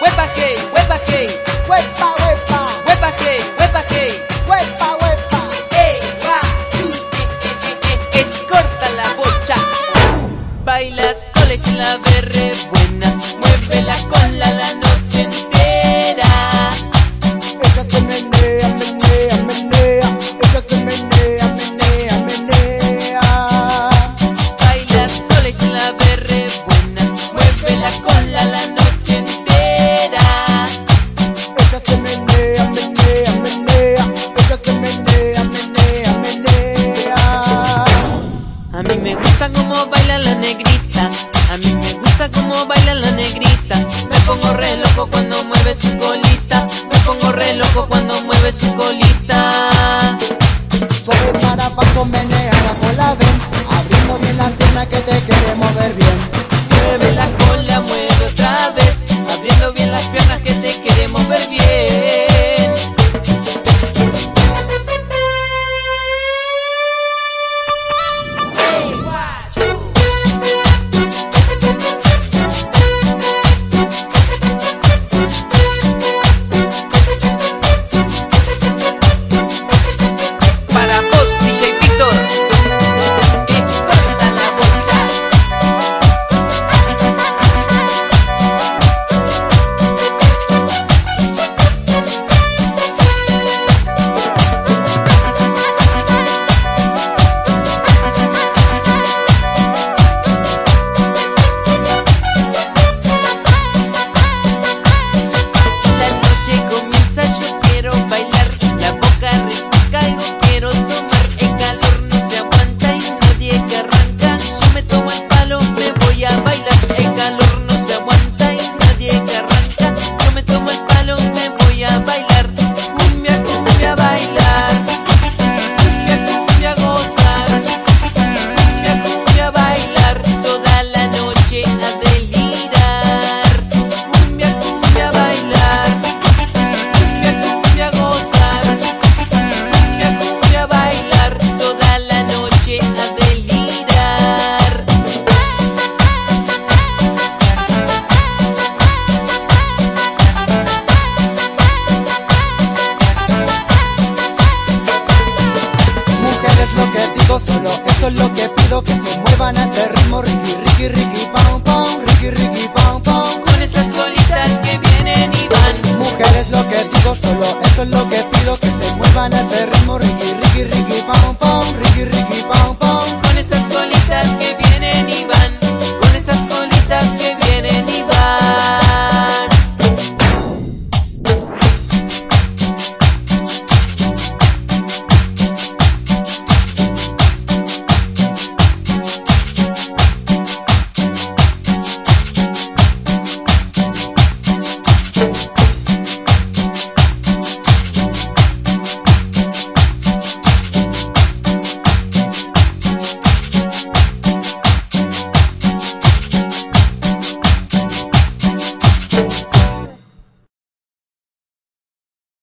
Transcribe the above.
Huepa que, huepa que, Huepa, huepa, huepa que, huepa que. huepa, huepa. Ey, va, chu, eh, eh, eh, eh, es corta la bocha. Baila sola y sin la berre buena. Mueve la cola la noche gusta como baila la negrita. A mí me gusta como baila la negrita. Me pongo re loco cuando mueve su colita. Me pongo re loco cuando mueve su colita. Suave para Muevan a este ritmo Ricky, Ricky, Ricky, pam, pam Ricky, Ricky, pam, pam Con esas colitas que vienen y van. Mujeres lo que digo, solo eso es lo que pido Que se muevan a